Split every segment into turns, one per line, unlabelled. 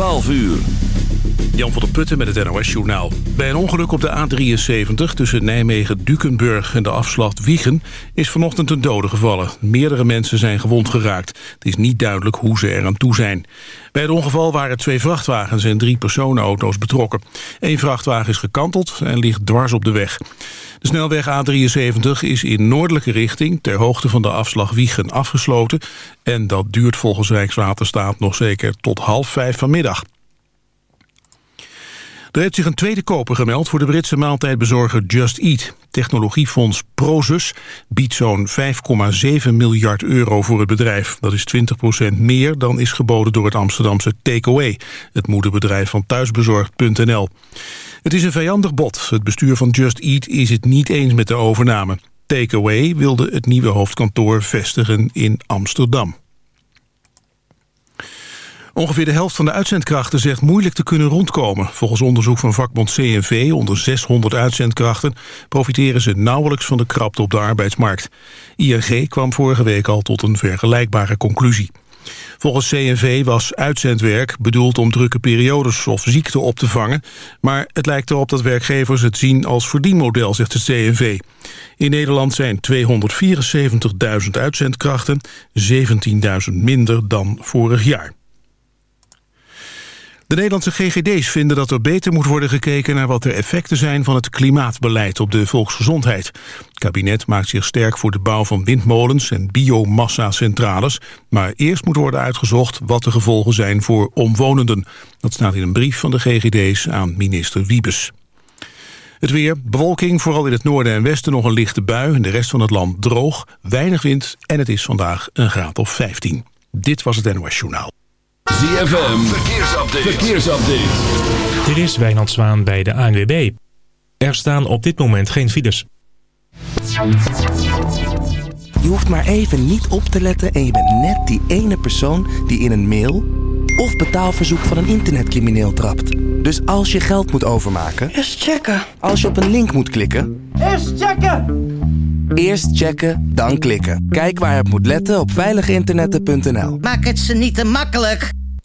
12 uur.
Jan van der Putten met het NOS-journaal. Bij een ongeluk op de A73 tussen Nijmegen-Dukenburg en de afslag Wiegen... is vanochtend een dode gevallen. Meerdere mensen zijn gewond geraakt. Het is niet duidelijk hoe ze er aan toe zijn. Bij het ongeval waren twee vrachtwagens en drie personenauto's betrokken. Eén vrachtwagen is gekanteld en ligt dwars op de weg. De snelweg A73 is in noordelijke richting... ter hoogte van de afslag Wiegen afgesloten... en dat duurt volgens Rijkswaterstaat nog zeker tot half vijf vanmiddag. Er heeft zich een tweede koper gemeld voor de Britse maaltijdbezorger Just Eat. Technologiefonds Prozus biedt zo'n 5,7 miljard euro voor het bedrijf. Dat is 20% meer dan is geboden door het Amsterdamse Takeaway... het moederbedrijf van thuisbezorgd.nl. Het is een vijandig bod. Het bestuur van Just Eat is het niet eens met de overname. Takeaway wilde het nieuwe hoofdkantoor vestigen in Amsterdam. Ongeveer de helft van de uitzendkrachten zegt moeilijk te kunnen rondkomen. Volgens onderzoek van vakbond CNV onder 600 uitzendkrachten... profiteren ze nauwelijks van de krapte op de arbeidsmarkt. ING kwam vorige week al tot een vergelijkbare conclusie. Volgens CNV was uitzendwerk bedoeld om drukke periodes of ziekte op te vangen. Maar het lijkt erop dat werkgevers het zien als verdienmodel, zegt de CNV. In Nederland zijn 274.000 uitzendkrachten, 17.000 minder dan vorig jaar. De Nederlandse GGD's vinden dat er beter moet worden gekeken... naar wat de effecten zijn van het klimaatbeleid op de volksgezondheid. Het kabinet maakt zich sterk voor de bouw van windmolens en biomassa-centrales... maar eerst moet worden uitgezocht wat de gevolgen zijn voor omwonenden. Dat staat in een brief van de GGD's aan minister Wiebes. Het weer, bewolking, vooral in het noorden en westen nog een lichte bui... de rest van het land droog, weinig wind en het is vandaag een graad of 15. Dit was het NOS Journaal.
ZFM, verkeersupdate. verkeersupdate.
Dit is Wijnand Zwaan bij de ANWB. Er staan op dit moment geen files.
Je hoeft maar even niet op te letten en je bent net die ene persoon die in een mail of betaalverzoek van een internetcrimineel trapt. Dus als je geld moet overmaken...
Eerst checken.
Als je op een link moet klikken...
Eerst checken!
Eerst checken, dan klikken. Kijk waar het moet letten op veiliginternetten.nl.
Maak het ze niet te makkelijk.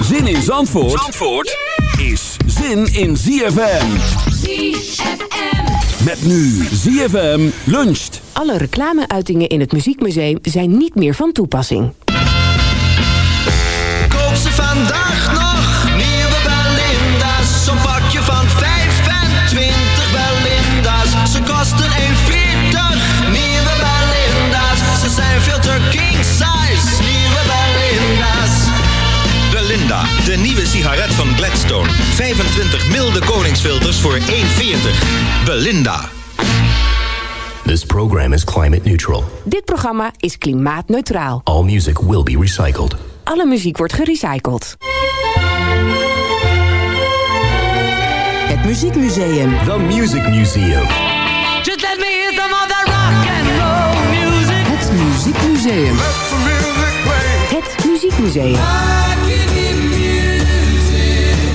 Zin in Zandvoort, Zandvoort is zin in ZFM.
ZFM.
Met nu ZFM luncht.
Alle reclameuitingen in het Muziekmuseum zijn niet meer van toepassing.
Nieuwe sigaret van Gladstone. 25 milde koningsfilters voor 1,40. Belinda.
This program is climate neutral.
Dit programma is klimaatneutraal.
All music will be recycled.
Alle muziek wordt gerecycled.
Het Muziekmuseum.
The Music Museum.
Just let me hear some of that rock and roll music.
Het Muziekmuseum.
Het Muziekmuseum.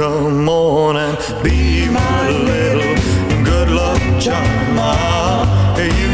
Come on and be my little good luck charm Ah, You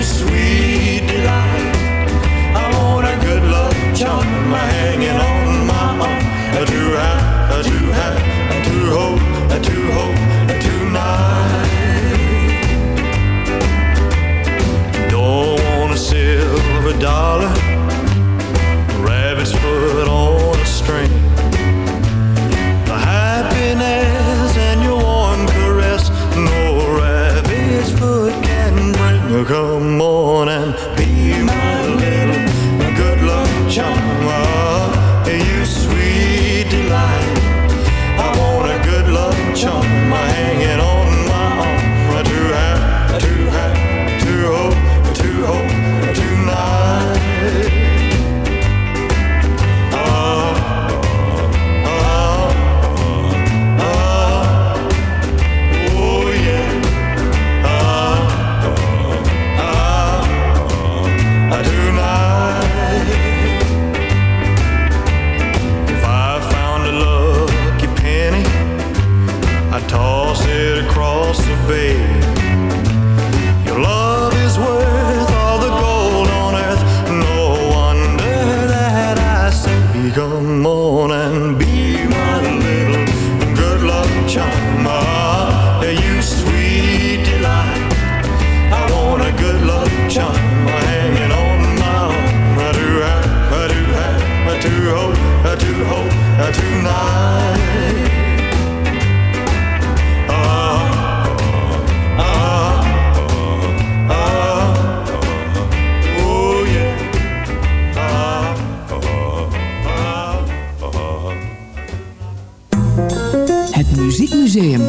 Muziekmuseum.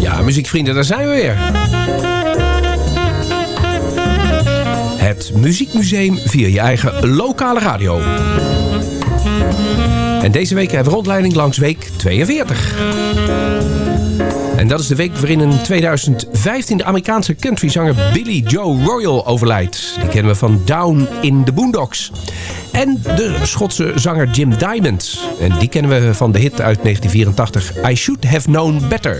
Ja, muziekvrienden, daar zijn we weer. Het Muziekmuseum via je eigen lokale radio. En deze week hebben we rondleiding langs week 42. En dat is de week waarin in 2015 de Amerikaanse countryzanger Billy Joe Royal overlijdt. Die kennen we van Down in the Boondocks. En de Schotse zanger Jim Diamond. En die kennen we van de hit uit 1984 I Should Have Known Better.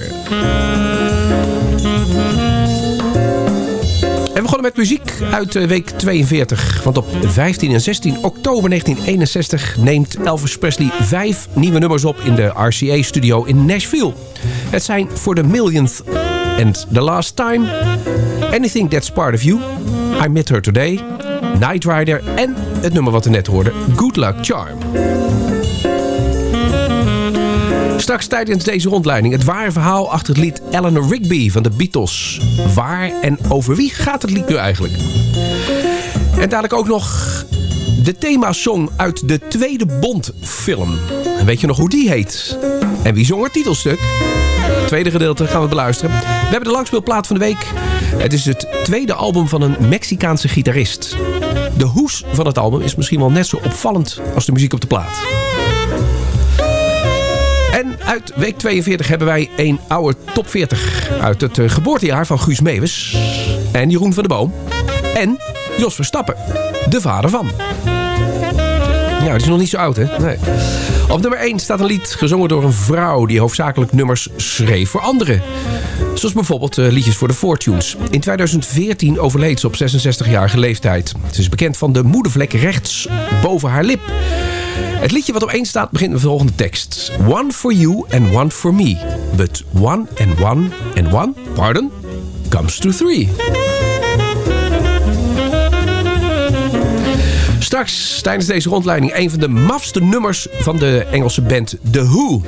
En we begonnen met muziek uit week 42. Want op 15 en 16 oktober 1961 neemt Elvis Presley vijf nieuwe nummers op in de RCA-studio in Nashville. Het zijn For the Millionth and The Last Time, Anything That's Part of You, I Met Her Today, Night Rider en het nummer wat we net hoorden, Good Luck Charm. Straks tijdens deze rondleiding het ware verhaal achter het lied Eleanor Rigby van de Beatles. Waar en over wie gaat het lied nu eigenlijk? En dadelijk ook nog de themasong uit de tweede Bond-film. Weet je nog hoe die heet? En wie zong het titelstuk? Tweede gedeelte gaan we beluisteren. We hebben de langspeelplaat van de week. Het is het tweede album van een Mexicaanse gitarist. De hoes van het album is misschien wel net zo opvallend als de muziek op de plaat. En uit week 42 hebben wij een oude top 40 uit het eh, geboortejaar van Guus Meeuwis en Jeroen van der Boom en Jos Verstappen, de vader van. Ja, die is nog niet zo oud, hè? Nee. Op nummer 1 staat een lied gezongen door een vrouw... die hoofdzakelijk nummers schreef voor anderen. Zoals bijvoorbeeld uh, liedjes voor de Fortunes. In 2014 overleed ze op 66-jarige leeftijd. Ze is bekend van de moedervlek rechts boven haar lip. Het liedje wat op 1 staat begint met de volgende tekst. One for you and one for me. But one and one and one, pardon, comes to three. Straks tijdens deze rondleiding een van de mafste nummers van de Engelse band The Who.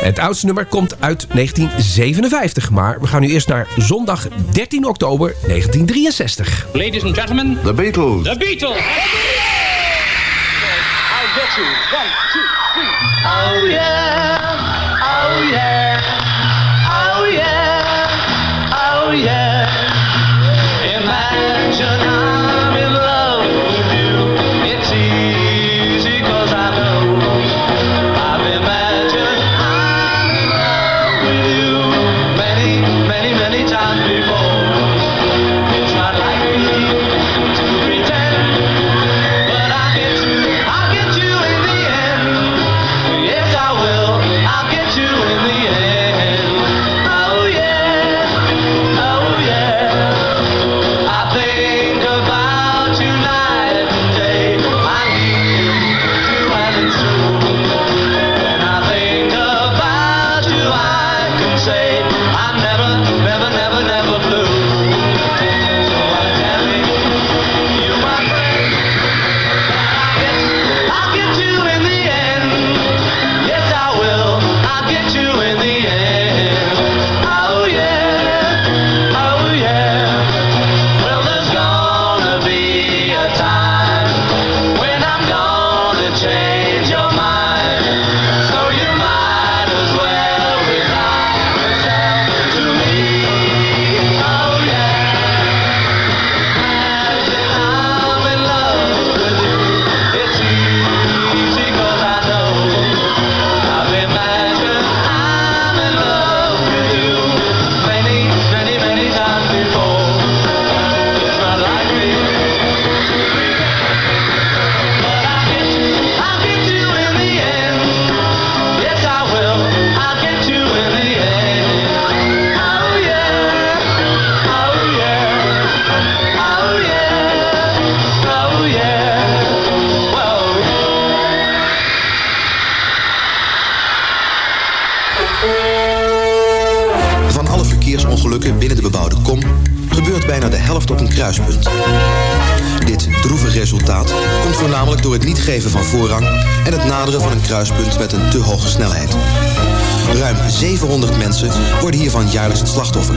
Het oudste nummer komt uit 1957, maar we gaan nu eerst naar zondag 13 oktober 1963.
Ladies and gentlemen,
The Beatles.
The Beatles. I'll get
you. One, two, three. Oh yeah, oh yeah, oh yeah, oh yeah.
voornamelijk door het niet geven van voorrang en het naderen van een kruispunt met een te hoge snelheid. Ruim 700 mensen worden hiervan jaarlijks het slachtoffer.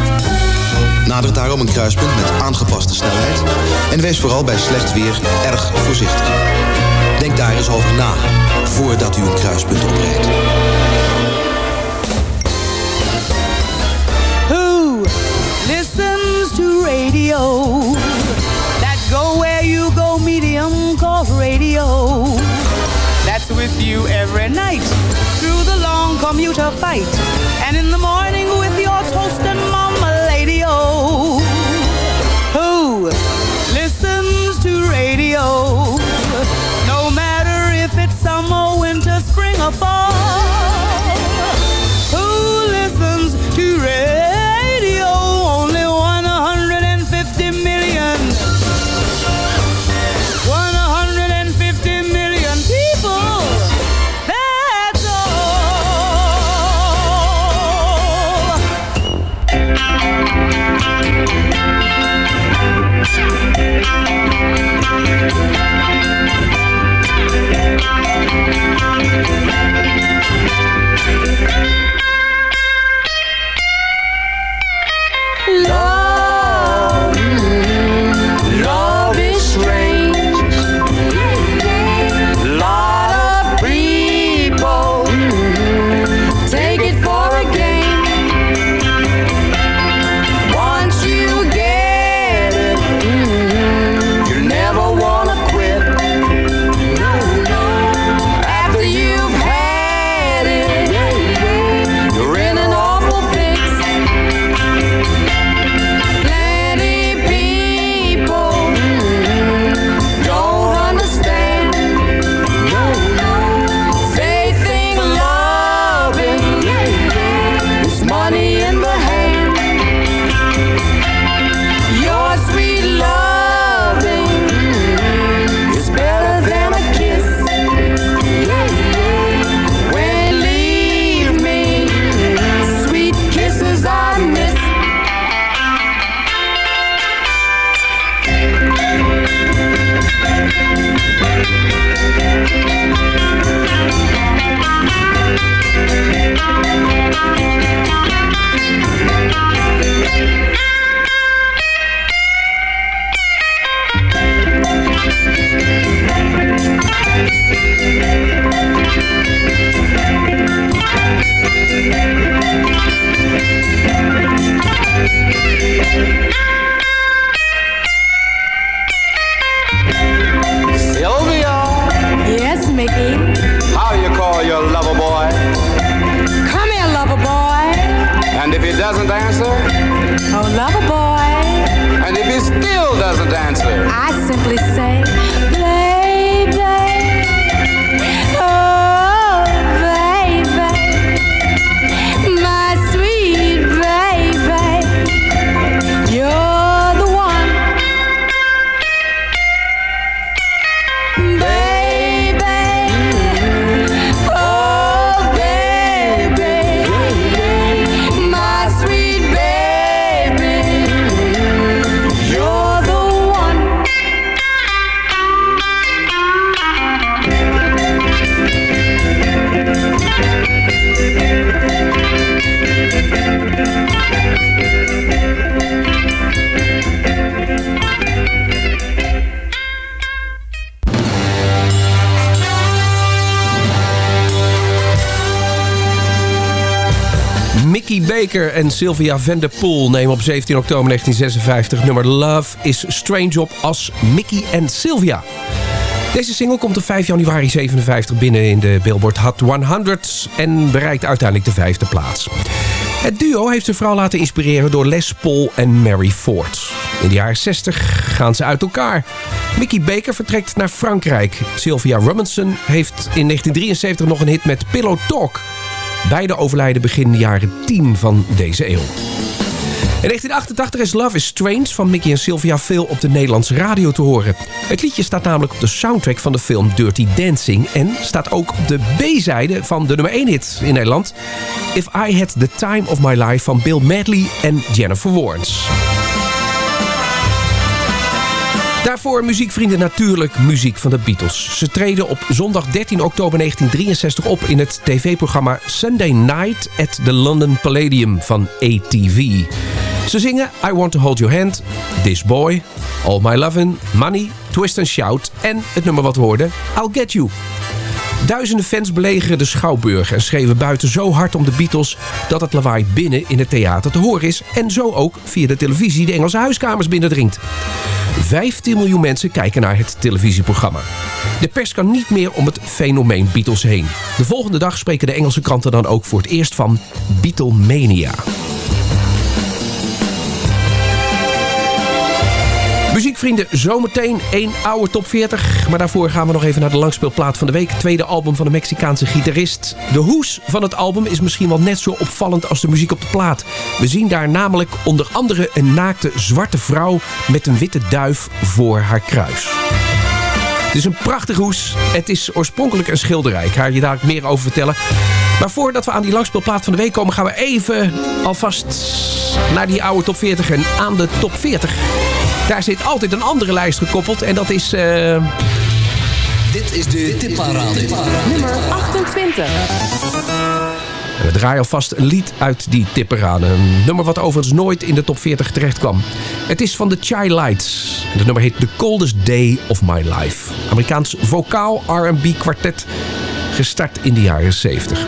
Nader daarom een kruispunt met aangepaste snelheid en wees vooral bij slecht weer erg voorzichtig. Denk daar eens over na voordat u een kruispunt oprijdt.
Who listens to radio? dance with you every night through the long commuter fight and in the morning with your toast and mama lady oh who listens to radio.
En Sylvia Vanderpool nemen op 17 oktober 1956 nummer Love is Strange op als Mickey en Sylvia. Deze single komt op 5 januari 57 binnen in de Billboard Hot 100 en bereikt uiteindelijk de vijfde plaats. Het duo heeft zich vooral laten inspireren door Les Paul en Mary Ford. In de jaren 60 gaan ze uit elkaar. Mickey Baker vertrekt naar Frankrijk. Sylvia Robinson heeft in 1973 nog een hit met Pillow Talk. Beide overlijden begin jaren 10 van deze eeuw. In 1988 is Love is Strange van Mickey en Sylvia veel op de Nederlandse radio te horen. Het liedje staat namelijk op de soundtrack van de film Dirty Dancing... en staat ook op de B-zijde van de nummer 1 hit in Nederland... If I Had The Time Of My Life van Bill Medley en Jennifer Warnes. Daarvoor muziekvrienden natuurlijk muziek van de Beatles. Ze treden op zondag 13 oktober 1963 op in het tv-programma Sunday Night at the London Palladium van ATV. Ze zingen I Want To Hold Your Hand, This Boy, All My Lovin', Money, Twist and Shout en het nummer wat we hoorden, I'll Get You. Duizenden fans belegeren de Schouwburg en schreven buiten zo hard om de Beatles dat het lawaai binnen in het theater te horen is en zo ook via de televisie de Engelse huiskamers binnendringt. 15 miljoen mensen kijken naar het televisieprogramma. De pers kan niet meer om het fenomeen Beatles heen. De volgende dag spreken de Engelse kranten dan ook voor het eerst van Beatlemania. Muziekvrienden, zometeen één oude top 40. Maar daarvoor gaan we nog even naar de langspeelplaat van de week. Tweede album van de Mexicaanse gitarist. De hoes van het album is misschien wel net zo opvallend als de muziek op de plaat. We zien daar namelijk onder andere een naakte zwarte vrouw met een witte duif voor haar kruis. Het is een prachtige hoes. Het is oorspronkelijk een schilderij. Ik ga je daar meer over vertellen. Maar voordat we aan die langspeelplaat van de week komen... gaan we even alvast naar die oude top 40 en aan de top 40. Daar zit altijd een andere lijst gekoppeld. En dat is... eh,
Dit is de tipparade.
Nummer 28.
En We draaien alvast een lied uit die tipperade. Een nummer wat overigens nooit in de top 40 terecht kwam. Het is van de Chai Lights. En het nummer heet The Coldest Day of My Life. Amerikaans vocaal R&B kwartet. Gestart in de jaren 70.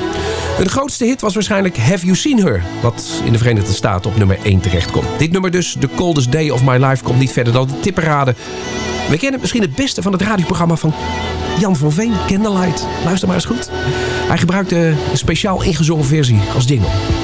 Hun grootste hit was waarschijnlijk Have You Seen Her? Wat in de Verenigde Staten op nummer 1 terecht komt. Dit nummer dus, The Coldest Day of My Life, komt niet verder dan de tipperade. We kennen misschien het beste van het radioprogramma van Jan van Veen, Candlelight. Luister maar eens goed. Hij gebruikte een speciaal ingezongen versie als jingle.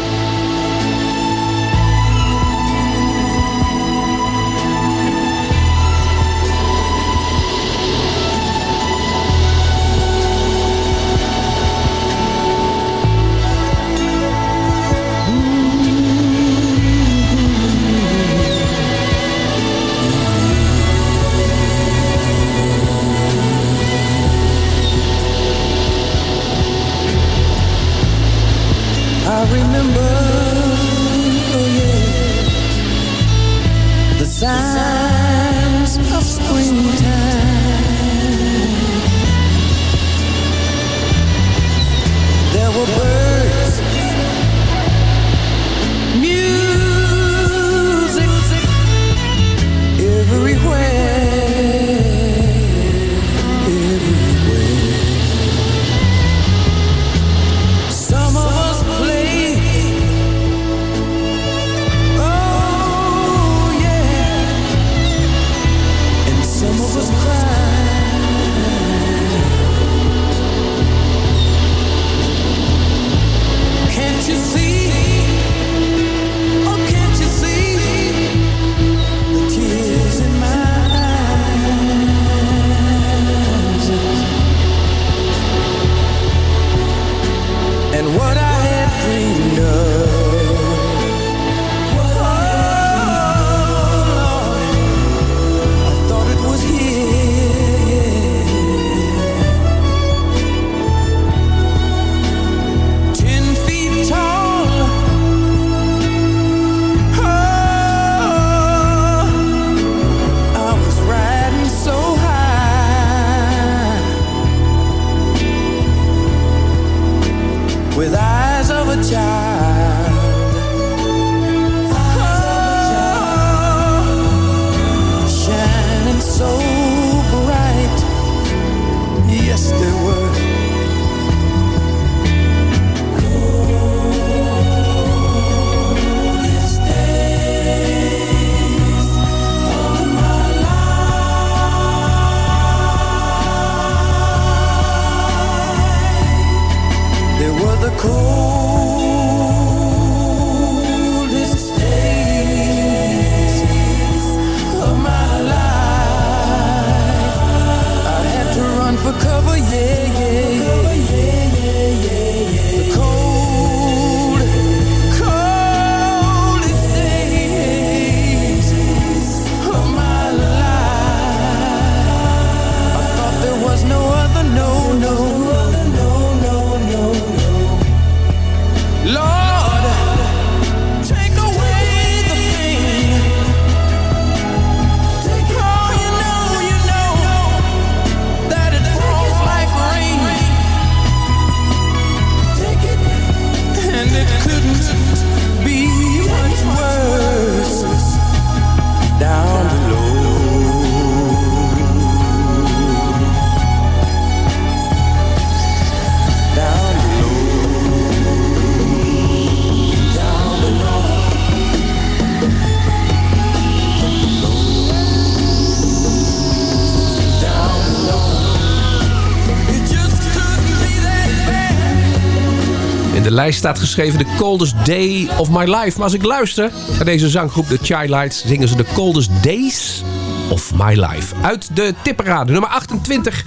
Lijst staat geschreven The Coldest Day of My Life. Maar als ik luister naar deze zanggroep The Childlights... zingen ze The Coldest Days of My Life. Uit de tipperade, nummer 28.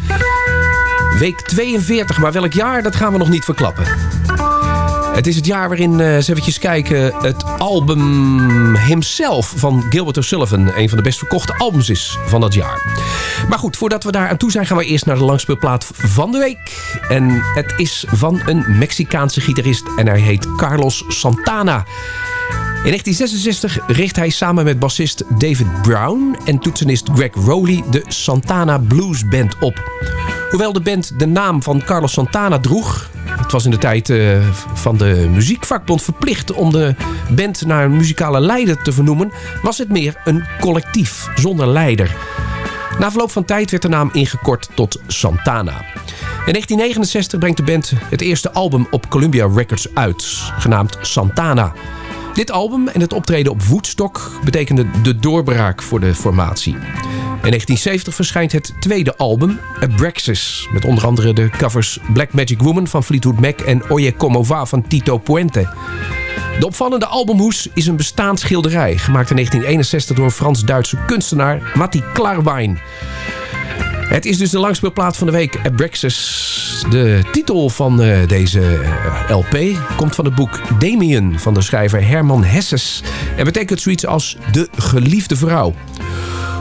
Week 42, maar welk jaar, dat gaan we nog niet verklappen. Het is het jaar waarin, eh eventjes kijken, het album Himself van Gilbert O'Sullivan... een van de best verkochte albums is van dat jaar. Maar goed, voordat we daar aan toe zijn... gaan we eerst naar de langspeelplaat van de week. En het is van een Mexicaanse gitarist en hij heet Carlos Santana... In 1966 richt hij samen met bassist David Brown en toetsenist Greg Rowley de Santana Blues Band op. Hoewel de band de naam van Carlos Santana droeg... het was in de tijd eh, van de muziekvakbond verplicht om de band naar een muzikale leider te vernoemen... was het meer een collectief, zonder leider. Na verloop van tijd werd de naam ingekort tot Santana. In 1969 brengt de band het eerste album op Columbia Records uit, genaamd Santana... Dit album en het optreden op Woodstock betekende de doorbraak voor de formatie. In 1970 verschijnt het tweede album, Abraxas... met onder andere de covers Black Magic Woman van Fleetwood Mac... en Oye Como Va van Tito Puente. De opvallende albumhoes is een bestaand schilderij... gemaakt in 1961 door een Frans-Duitse kunstenaar, Matti Klarwein... Het is dus de langspeelplaat van de week, Abraxas. De titel van uh, deze uh, LP komt van het boek Damien van de schrijver Herman Hesses. En betekent zoiets als de geliefde vrouw.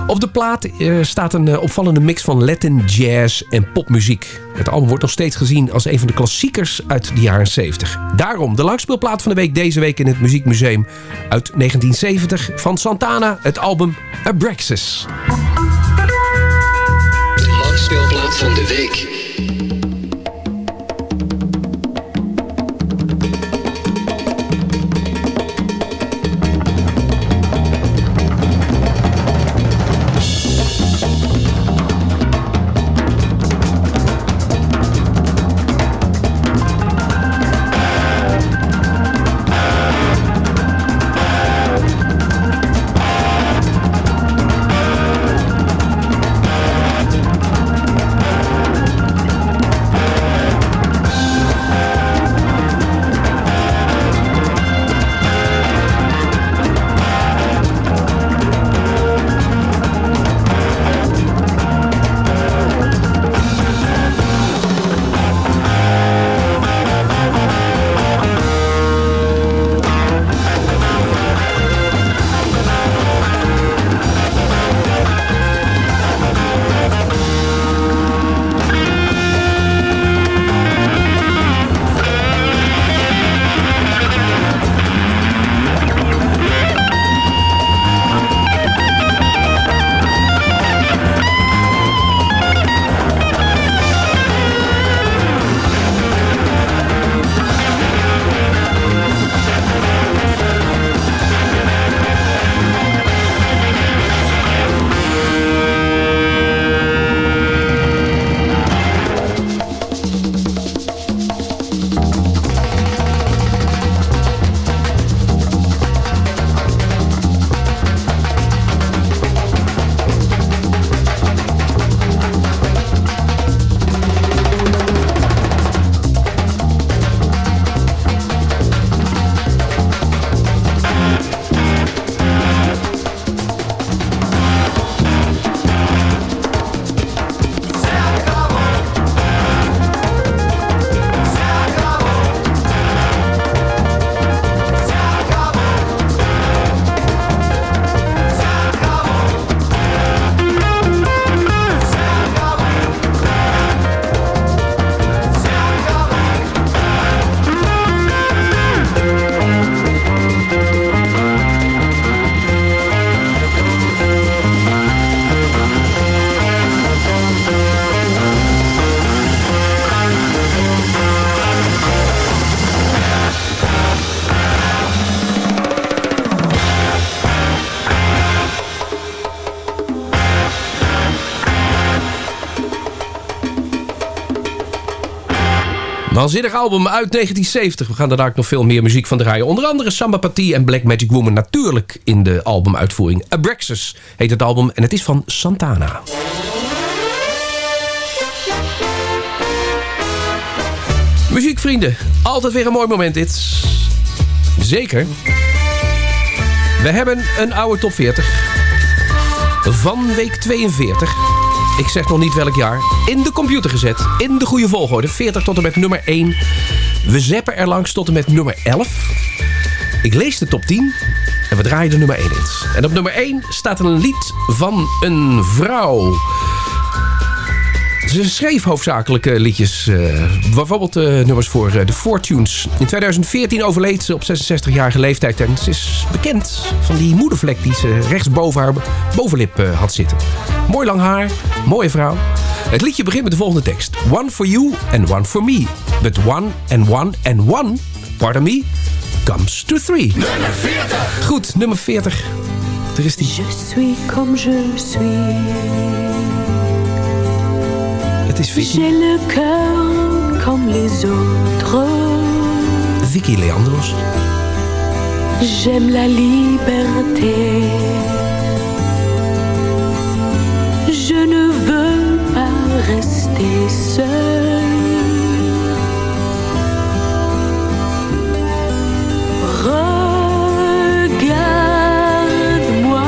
Op de plaat uh, staat een opvallende mix van Latin, jazz en popmuziek. Het album wordt nog steeds gezien als een van de klassiekers uit de jaren 70. Daarom de langspeelplaat van de week deze week in het Muziekmuseum uit 1970 van Santana, het album Abraxas.
Speelplaat van de week.
Waanzinnig album uit 1970. We gaan daar nog veel meer muziek van draaien. Onder andere Samba Patie en Black Magic Woman natuurlijk in de albumuitvoering. Abraxas heet het album en het is van Santana. Muziekvrienden, altijd weer een mooi moment dit. Zeker. We hebben een oude top 40 van week 42. Ik zeg nog niet welk jaar. In de computer gezet. In de goede volgorde. 40 tot en met nummer 1. We zeppen er langs tot en met nummer 11. Ik lees de top 10. En we draaien de nummer 1 in. En op nummer 1 staat een lied van een vrouw. Ze schreef hoofdzakelijk eh, liedjes. eh, bijvoorbeeld eh, nummers voor eh, de Fortunes. In 2014 overleed ze op 66-jarige leeftijd. En ze is bekend van die moedervlek die ze rechtsboven haar bovenlip had zitten. Mooi lang haar, mooie vrouw. Het liedje begint met de volgende tekst. One for you and one for me. But one and one and one, pardon me, comes to three. Nummer 40. Goed, nummer 40. Er is die.
Je suis comme je suis.
Het is Vicky.
J'ai le cœur comme les autres.
Vicky Leandros.
J'aime la liberté. Je ne veux pas rester seule. Regarde-moi.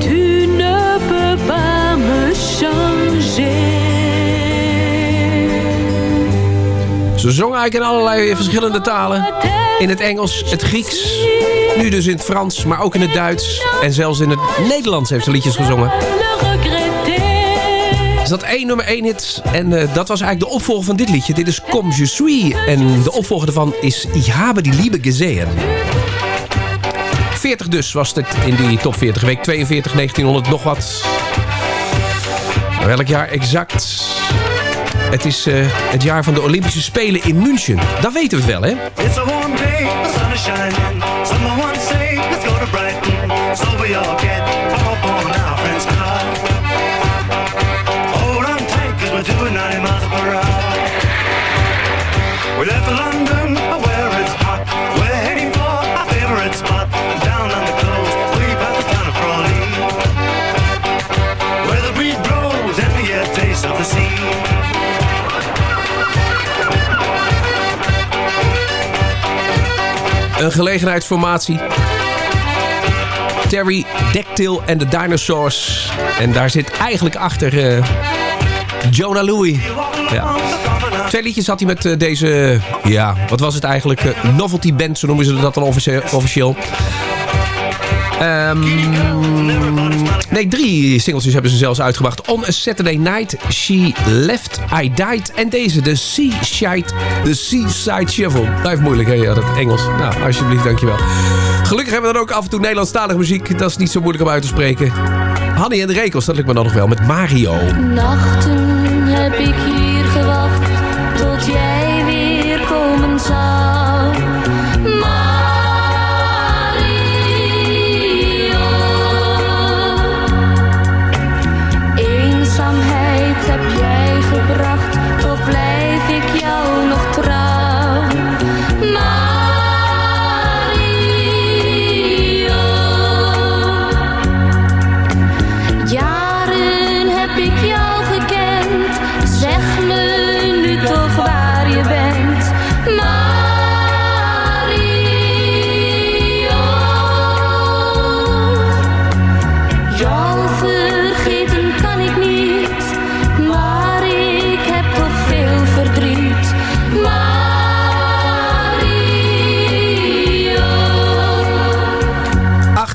Tu ne peux pas me changer.
Ze zong eigenlijk in allerlei verschillende talen. In het Engels, het Grieks, nu dus in het Frans, maar ook in het Duits. En zelfs in het Nederlands heeft ze liedjes gezongen. Er zat één nummer één hit en eh, dat was eigenlijk de opvolger van dit liedje. Dit is Comme je suis en de opvolger ervan is Ich habe die Liebe gesehen. 40 dus was het in die top 40. Week 42, 1900 nog wat. Welk jaar exact? Het is eh, het jaar van de Olympische Spelen in München. Dat weten we wel, hè?
It's a warm day, the sun is shining. Someone say, let's go to Brighton. So we all get up on our friend's car. Hold on tight, cause we're doing 90 miles per hour.
Gelegenheidsformatie. Terry, Dactyl en de Dinosaurs. En daar zit eigenlijk achter eh, Jonah Louie. Ja. Twee liedjes had hij met eh, deze, ja, wat was het eigenlijk? Eh, novelty band, zo noemen ze dat dan officie- officieel. Ehm, nee, drie singeltjes hebben ze zelfs uitgebracht. On a Saturday Night, She Left, I Died. En deze, de Seaside, de Seaside Shovel. Blijft moeilijk, hè, ja, dat Engels. Nou, alsjeblieft, dankjewel. Gelukkig hebben we dan ook af en toe Nederlandstalige muziek. Dat is niet zo moeilijk om uit te spreken. Hanny en de Rekels, dat lukt me dan nog wel, met Mario.
Nachten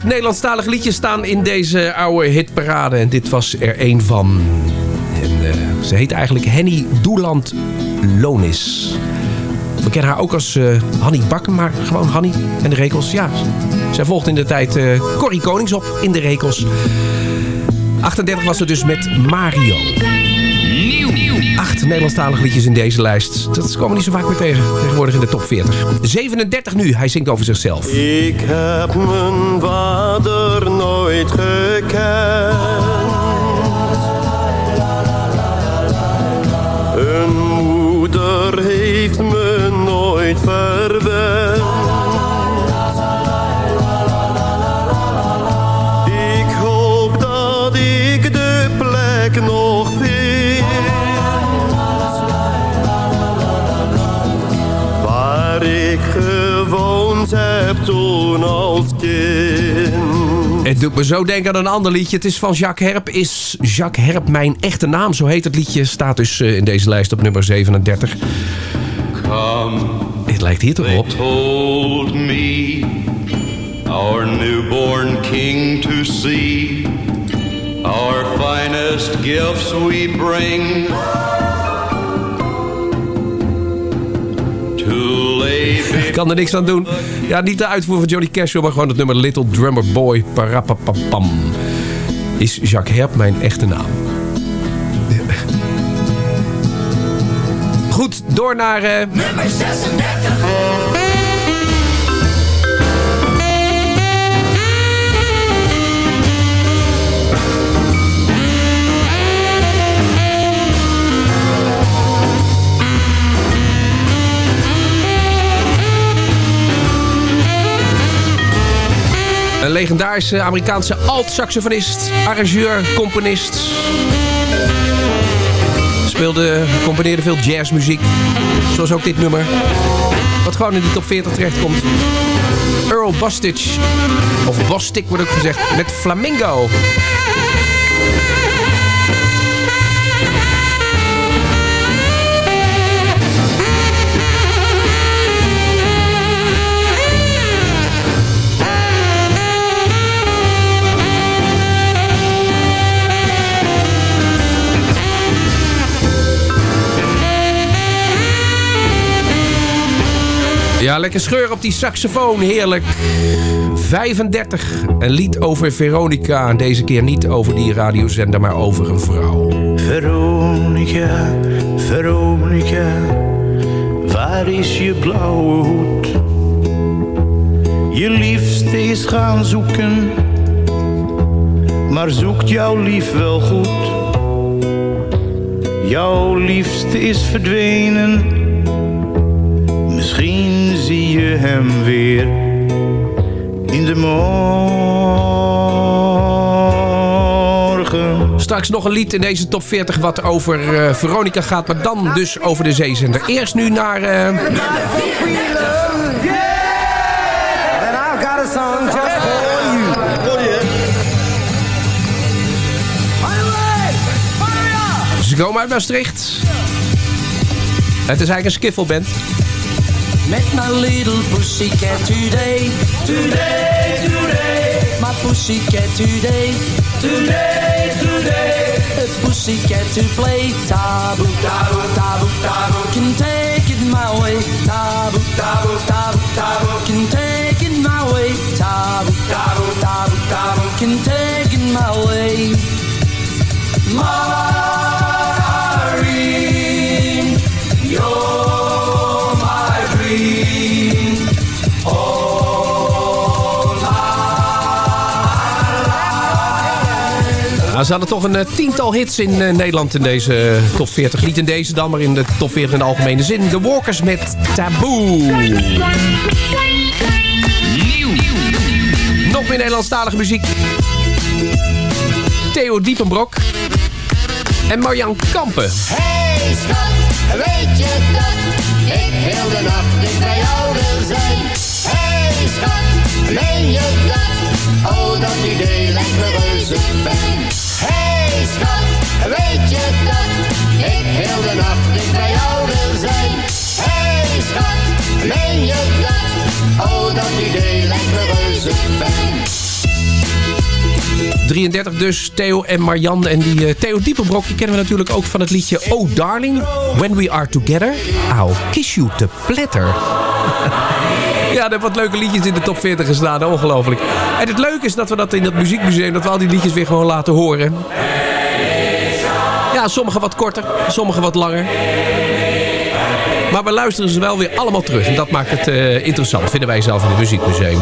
Nederlandstalige liedjes staan in deze oude hitparade. En dit was er één van. En, eh, ze heet eigenlijk Henny Doeland Lonis. We kennen haar ook als eh Hanny Bakken, maar gewoon Hanny en de Rekels. Ja, zij volgde in de tijd eh Corrie Konings op in de Rekels. 38 was er dus met Mario. Nederlandstalige liedjes in deze lijst. Dat komen niet zo vaak meer tegen. Tegenwoordig in de top 40. 37 nu. Hij zingt over zichzelf.
Ik heb mijn vader nooit gekend. Een
vader
Het doet me zo denken aan een ander liedje. Het is van Jacques Herp. Is Jacques Herp mijn echte naam? Zo heet het liedje. Staat dus eh, in deze lijst op nummer 37. Het lijkt hier toch op.
told me our newborn king to see our finest gifts we bring
kan er niks aan doen. Ja, niet de uitvoer van Johnny Cash, maar gewoon het nummer Little Drummer Boy. Parapapapam. Is Jacques Herp mijn echte naam? Goed, door naar... eh,
Nummer 36.
Een legendarische Amerikaanse alt-saxofonist, arrangeur, componist. Speelde, componeerde veel jazzmuziek. Zoals ook dit nummer. Wat gewoon in de top 40 terechtkomt. Earl Bostich. Of Bostic wordt ook gezegd. Met Flamingo. Ja, lekker scheur op die saxofoon. Heerlijk. 35. Een lied over Veronica. En deze keer niet over die radiozender, maar over een vrouw.
Veronica, Veronica, waar is je blauwe hoed? Je liefste is gaan zoeken, maar zoekt jouw lief wel goed? Jouw liefste is verdwenen, je hem weer in de morgen.
Straks nog een lied in deze top 40 wat over eh, Veronica gaat, maar dan dus over de zeezender. Eerst nu naar... eh,
And I've got a song just for you.
Ze komen uit Maastricht. Het is eigenlijk een skiffelband.
Met my little pussycat today, today, today. My pussycat today, today, today. A pussycat to play taboo, taboo, taboo, taboo. Can take it my way, taboo, taboo, taboo, taboo. Can take it my way, taboo, taboo, taboo, taboo. Can take it my way. Maureen,
Nou, ze hadden toch een eh, tiental hits in eh, Nederland in deze eh, top 40. Niet in deze dan, maar in de top 40 in de algemene zin. The Walkers met Taboe. Nog meer Nederlandstalige muziek. Theo Diepenbrok. En Marjan Kampen.
Hey schat, weet je dat ik heel de nacht dicht bij jou wil zijn? Hey schat, meen je dat? Oh, dat idee lijkt me reuze fijn. Schat, weet je dat ik heel de nacht dicht bij jou wil zijn? Hey schat, meen je dat? Oh, dat idee lijkt me reuze fijn.
33 dus, Theo en Marjan. En die eh, Theo Diepenbrok die kennen we natuurlijk ook van het liedje Oh Darling, When We Are Together. I'll kiss you to platter. ja, er hebben wat leuke liedjes in de top 40 gestaan. Ongelooflijk. En het leuke is dat we dat in het muziekmuseum, dat we al die liedjes weer gewoon laten horen. Ja, sommige wat korter, sommige wat langer. Maar we luisteren ze wel weer allemaal terug. En dat maakt het eh, interessant, vinden wij zelf in het muziekmuseum.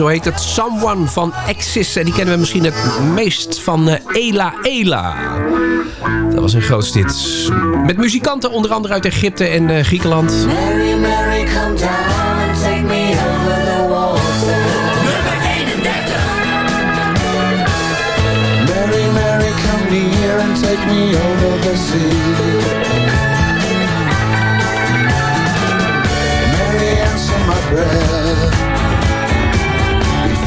Zo heet het Someone van Exis. En die kennen we misschien het meest van eh, Ela Ela. Dat was een groot hit. Met muzikanten onder andere uit Egypte en eh, Griekenland.
Mary, Mary, come down take me over the water. Nummer 31.
Mary, Mary, come near and take me over the sea. Mary,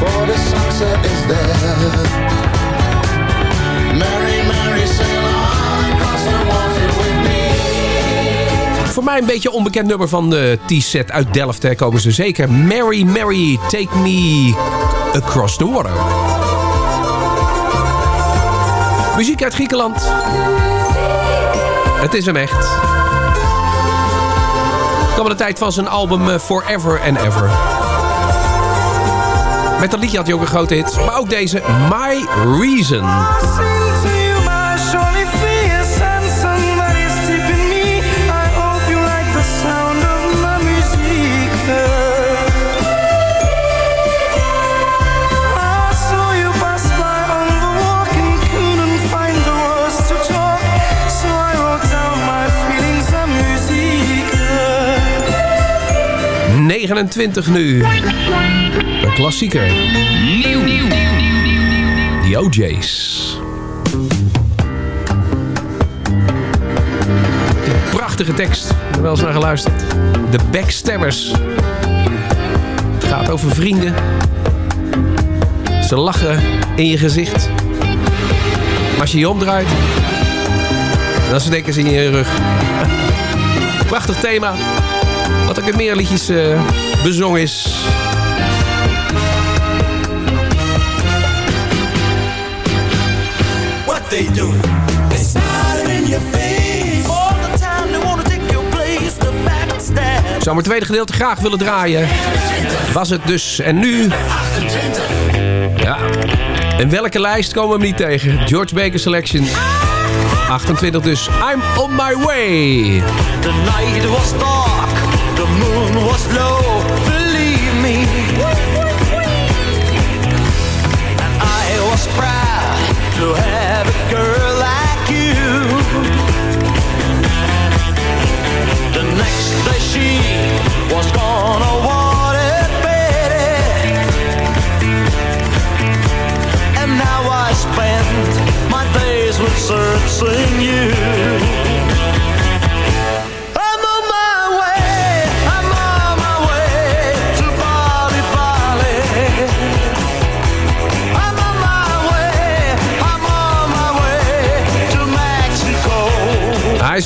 before the sunset is there. Mary, Mary, sail on across the water with me.
Voor mij een beetje onbekend nummer van de T-set uit Delft. Hè, komen ze zeker. Mary, Mary, take me across the water. Muziek uit Griekenland. Het is hem echt. Komende tijd van zijn album eh, Forever and Ever. Met dat liedje had hij ook een grote hit. Maar ook deze, My Reason.
Muziek
29 nu. Klassieker. Nieuw. The OJ's. Prachtige tekst. Wel eens naar geluisterd. De Backstabbers. Het gaat over vrienden. Ze lachen in je gezicht. Maar als je je omdraait... dan steken ze in je rug. Prachtig thema. Wat ook in meer liedjes eh, bezongen is. Zou mijn tweede gedeelte graag willen draaien. Was het dus. En nu... Ja. In welke lijst komen we hem niet tegen? George Baker Selection. 28 dus. I'm on my way.
The night was dark,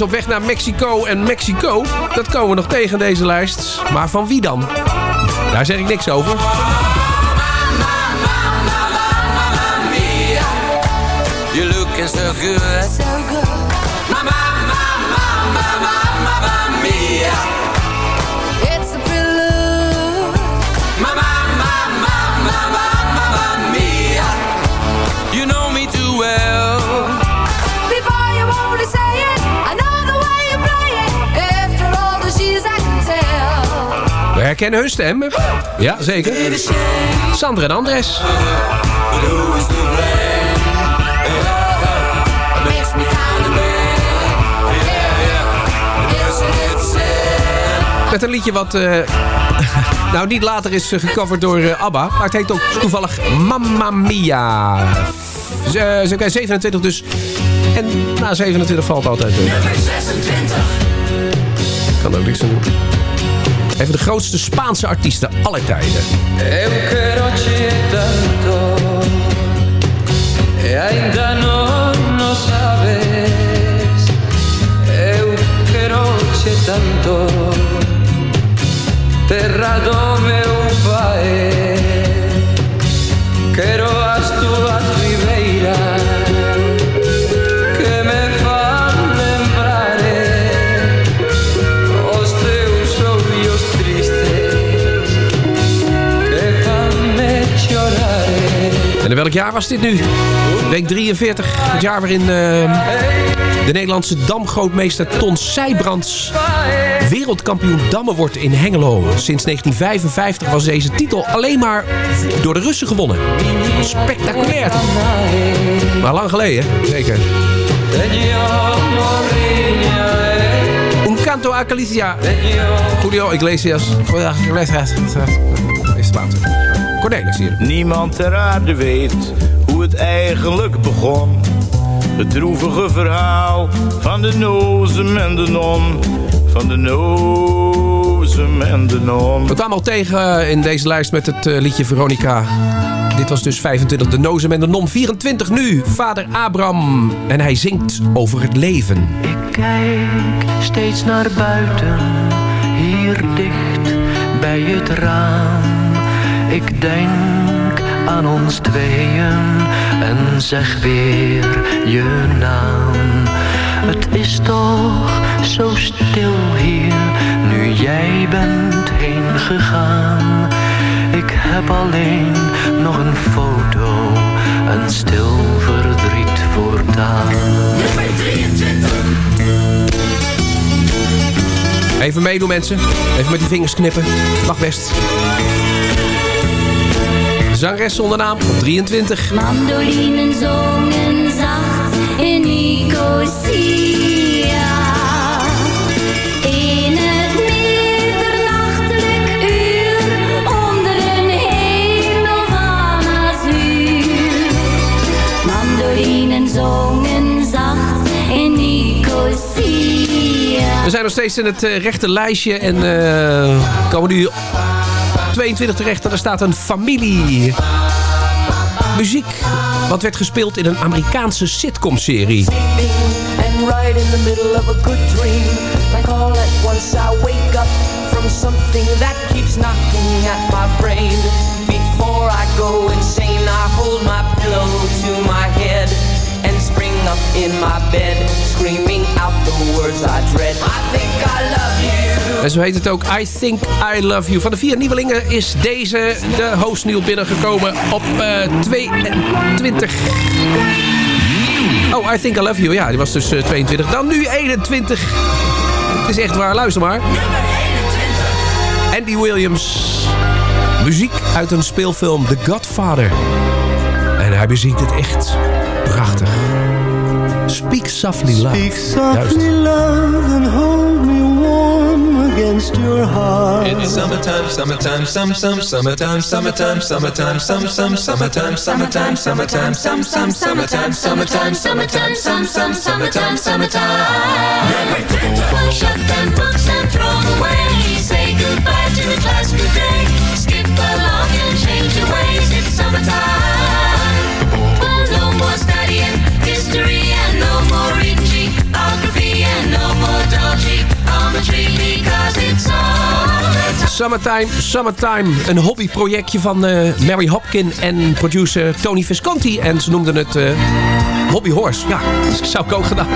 op weg naar Mexico. En Mexico, dat komen we nog tegen deze lijst. Maar van wie dan? Daar zeg ik niks over.
Good.
Herkennen hun stem. Ja, zeker. Sandra en Andres. Met een liedje wat... eh, nou, niet later is eh, gecoverd door eh, ABBA. Maar het heet ook toevallig Mamma Mia. Z- ze- 27 dus. En na 27 valt altijd weer. Kan ook niks doen. Even de grootste Spaanse artiesten aller tijden. Welk jaar was dit nu? Week 43. Het jaar waarin eh, De Nederlandse damgrootmeester Ton Seybrands wereldkampioen dammen wordt in Hengelo. Sinds 1955 was deze titel alleen maar door de Russen gewonnen. Spectaculair. Maar lang geleden, zeker. Un canto a Galicia. Julio Iglesias. Goedendag, Iglesias. Is het Cornelis hier.
Niemand ter aarde weet hoe het eigenlijk begon. Het droevige verhaal van de nozem en de non. Van de nozem en de non.
We kwamen al tegen in deze lijst met het eh, liedje Veronica. Dit was dus 25 de Nozem en de Non. 24 nu, vader Abraham. En hij zingt over het leven.
kijk steeds naar buiten, hier dicht bij het raam. Ik denk aan ons tweeën en zeg weer je naam. Het is toch zo stil hier, nu jij bent heen gegaan. Ik heb alleen nog een foto, een stil verdriet voortaan.
Even meedoen mensen. Even met die vingers knippen. Mag best. Zangeres zonder naam op 23.
Mandolinen zongen zacht in Nicosia.
We zijn nog steeds in het eh, rechte lijstje. En eh, komen nu op 22 terecht. En daar staat een familie. Muziek. Wat werd gespeeld in een Amerikaanse sitcom-serie.
right. Like all at once I wake up from something that keeps knocking at my brain. Before I go insane, I hold my pillow to in my bed, screaming out the words I dread. I think I love you.
En zo heet het ook I Think I Love You. Van de vier nieuwelingen is deze de host nieuw binnengekomen op eh, 22. Oh, I Think I Love You. Ja, die was dus eh, 22. Dan nu 21. Het is echt waar, luister maar. Andy Williams. Muziek uit een speelfilm The Godfather. En hij bezingt het echt prachtig. Speak Softly Love.
Speak
Juist.
softly, love, and hold me warm against your heart.
It's summertime, summertime, some, some, summertime, summertime, summertime, some, some, summertime, summertime, summertime, some, some, summertime, summertime, summertime, some, some, summertime, summertime.
Push up them books summertime. Summertime.
Een hobbyprojectje van eh, Mary Hopkin en producer Tony Visconti. En ze noemden het eh, Hobby Horse. Ja, dat zou ik ook gedaan.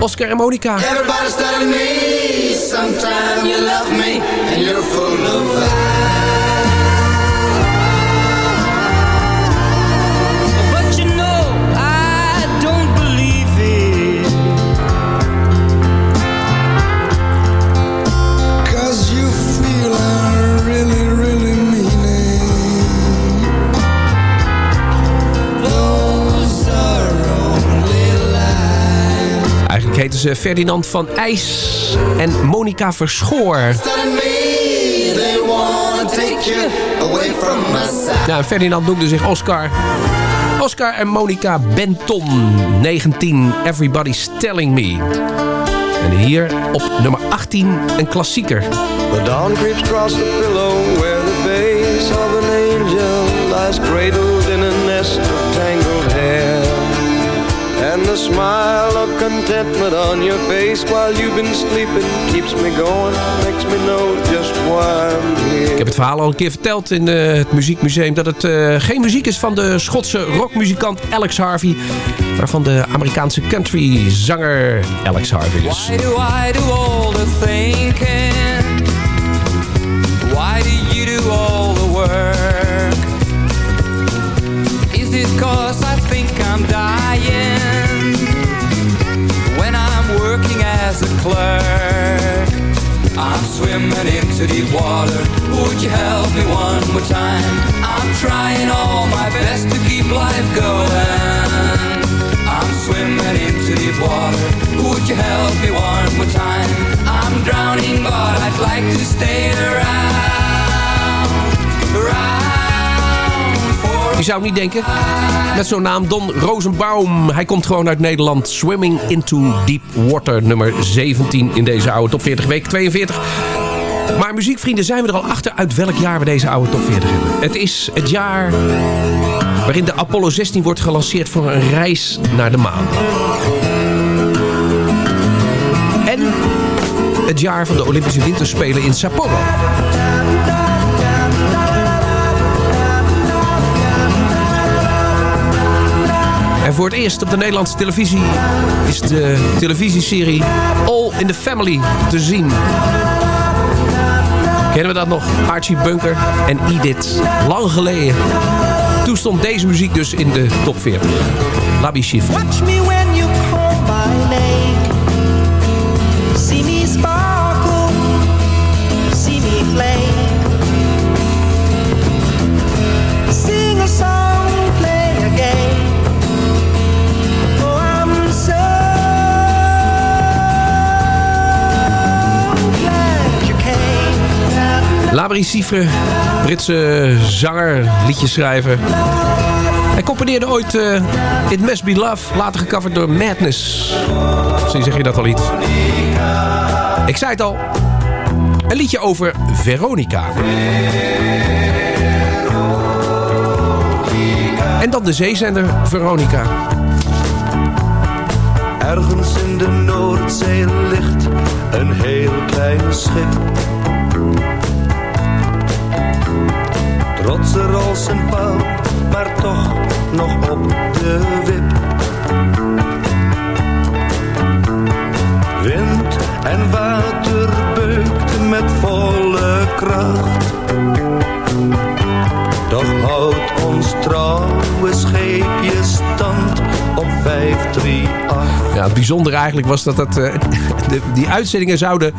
Oscar en Monica.
You love me and
Ze Ferdinand van IJs en Monica Verschoor. En Ferdinand noemde zich Oscar. Oscar en Monica Benton, 19, Everybody's Telling Me. En hier op nummer 18 een klassieker.
The dawn creeps across the pillow where the face of an angel lies cradled And the smile of contentment on your face while you've been sleeping keeps me going, makes me know just why I'm here.
Ik heb het verhaal al een keer verteld in eh, het muziekmuseum... dat het eh, geen muziek is van de Schotse rockmuzikant Alex Harvey... maar van de Amerikaanse countryzanger Alex Harvey dus.
Why do I do all the thinking? As a clerk. I'm swimming into deep water. Would you help me one more time? I'm trying all my best to keep life going. I'm swimming into deep water. Would you help me one more time? I'm drowning, but I'd like to stay around. Around
Je zou niet denken. Met zo'n naam Don Rosenbaum. Hij komt gewoon uit Nederland. Swimming into Deep Water. Nummer 17 in deze oude top 40 week 42. Maar muziekvrienden zijn we er al achter uit welk jaar we deze oude top 40 hebben. Het is het jaar waarin de Apollo 16 wordt gelanceerd voor een reis naar de maan. En het jaar van de Olympische Winterspelen in Sapporo. En voor het eerst op de Nederlandse televisie is de televisieserie All in the Family te zien. Kennen we dat nog? Archie Bunker en Edith. Lang geleden. Toen stond deze muziek dus in de top 40. Labi
me. Came.
Labri Cifre, Britse zanger, liedjeschrijver. Hij componeerde ooit eh, It Must Be Love, later gecoverd door Madness. Misschien zeg je dat al iets. Ik zei het al, een liedje over Veronica. En dan de zeezender Veronica.
Ergens in de Noordzee ligt een heel klein schip. Trotser als een pauw, maar toch nog op de wip. Wind en water beukten met volle kracht. Toch houdt ons trouwe scheepje stand op 538.
Ja, het bijzondere eigenlijk was dat dat, eh, die uitzendingen zouden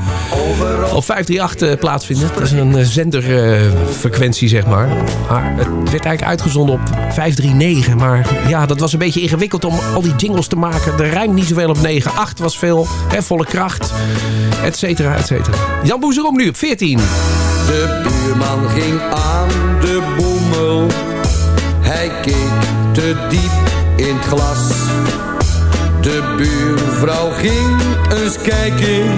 op 538 eh, plaatsvinden. Dat is een eh, zenderfrequentie, zeg maar. Maar het werd eigenlijk uitgezonden op 539. Maar ja, dat was een beetje ingewikkeld om al die jingles te maken. Er rijmt niet zoveel op 9. 8 was veel, hè, volle kracht, et cetera, et cetera. Jan Boezerom nu op 14.
De buurman ging aan de boemel. Hij keek te diep in het glas. De buurvrouw ging eens kijken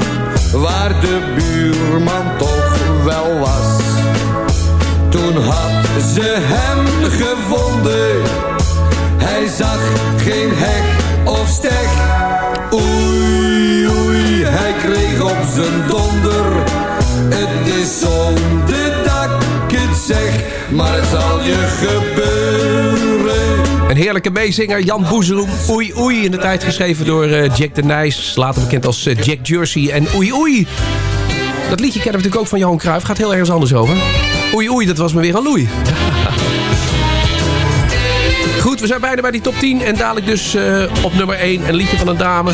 waar de buurman toch wel was. Toen had ze hem gevonden. Hij zag geen hek of stek. Oei, oei, hij kreeg op zijn donder. Het is zonde dat ik het zeg, maar het zal je gebeuren.
Een heerlijke meezinger, Jan Boezeroem. Oei Oei, in de tijd geschreven door eh, Jack de Nijs. Later bekend als eh, Jack Jersey en Oei Oei. Dat liedje kennen we natuurlijk ook van Johan Cruijff. Gaat heel ergens anders over. Oei Oei, dat was me weer een loei. Goed, we zijn bijna bij die top 10. En dadelijk dus eh, op nummer 1 een liedje van een dame.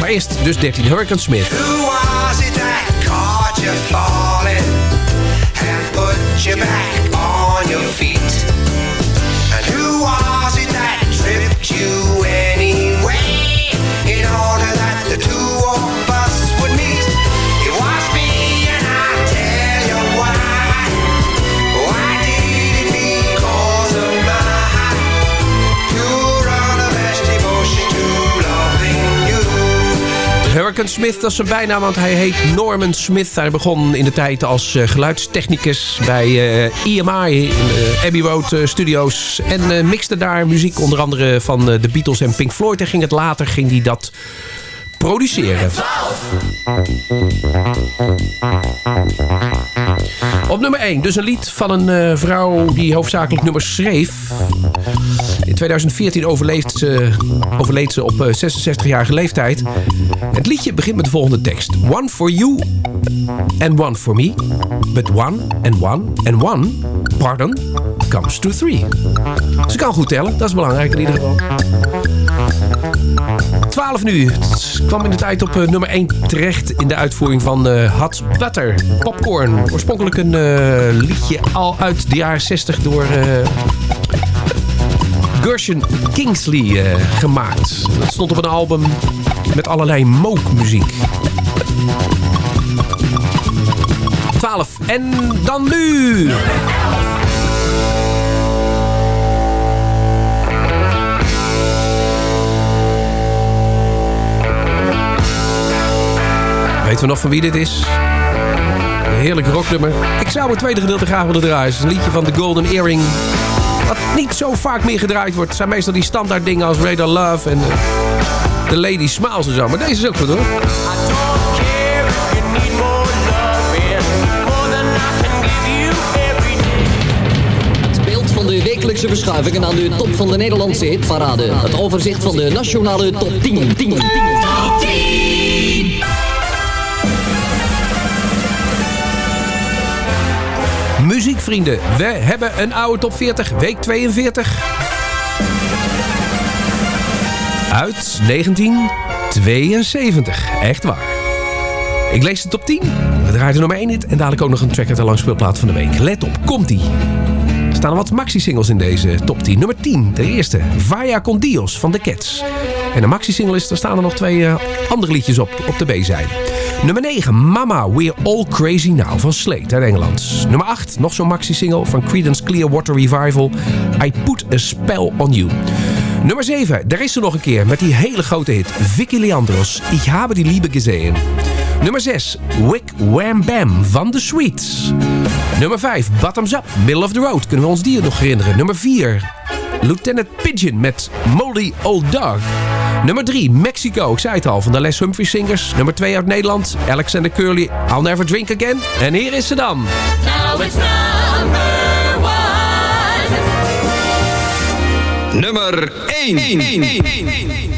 Maar eerst dus 13, Hurricane Smith.
Who was it that caught you falling and put you back on your feet?
Hurricane Smith, dat is zijn bijnaam, want hij heet Norman Smith. Hij begon in de tijd als eh, geluidstechnicus bij eh, EMI in de Abbey Road eh, Studios. En eh, mixte daar muziek onder andere van eh, de Beatles en Pink Floyd. En ging het later ging hij dat produceren. Op nummer 1, dus een lied van een eh, vrouw die hoofdzakelijk nummers schreef. In 2014 overleed ze, overleed ze op eh, 66-jarige leeftijd. Het liedje begint met de volgende tekst. One for you and one for me. But one and one and one, pardon, comes to three. Ze kan goed tellen, dat is belangrijk in ieder geval. 12 nu. Het kwam in de tijd op eh, nummer 1 terecht in de uitvoering van eh Hot Butter, Popcorn. Oorspronkelijk een eh, liedje al uit de jaren 60 door Gershon Kingsley gemaakt. Dat stond op een album met allerlei moog-muziek. 12. En dan nu... Weten we nog van wie dit is? Een heerlijk rocknummer. Ik zou het tweede gedeelte graag willen draaien. Het is een liedje van The Golden Earring. Wat niet zo vaak meer gedraaid wordt. Het zijn meestal die standaard dingen als Radar Love en eh, The Lady Smiles en zo. Maar deze is ook goed hoor.
De wekelijkse verschuivingen aan de top van de Nederlandse hitparade. Het overzicht van de nationale top 10. 10, 10.
Top 10.
Muziekvrienden, we hebben een oude top 40, week 42. Uit 1972. Echt waar. Ik lees de top 10. We draaien er nummer 1 in. En dadelijk ook nog een track uit de langspeelplaat van de week. Let op, komt-ie. Er staan wat maxi-singles in deze top 10. Nummer 10, de eerste. Vaya con Dios van The Cats. En de maxi-single is, er staan er nog twee eh, andere liedjes op, op de B-zijde. Nummer 9, Mama, We're All Crazy Now van Slate uit Engeland. Nummer 8, nog zo'n maxi-single van Creedence Clearwater Revival. I Put a Spell on You. Nummer 7, daar is ze nog een keer met die hele grote hit. Vicky Leandros, Ich habe die Liebe gesehen. Nummer 6, Wick Wham Bam van The Sweets. Nummer 5, Bottoms Up, Middle of the Road. Kunnen we ons die nog herinneren? Nummer 4, Lieutenant Pigeon met Moldy Old Dog. Nummer 3, Mexico. Ik zei het al, van de Les Humphrey Singers. Nummer 2 uit Nederland, Alexander Curly. I'll never drink again. En hier is ze dan.
Now it's number.
Nummer 1.
1, 1, 1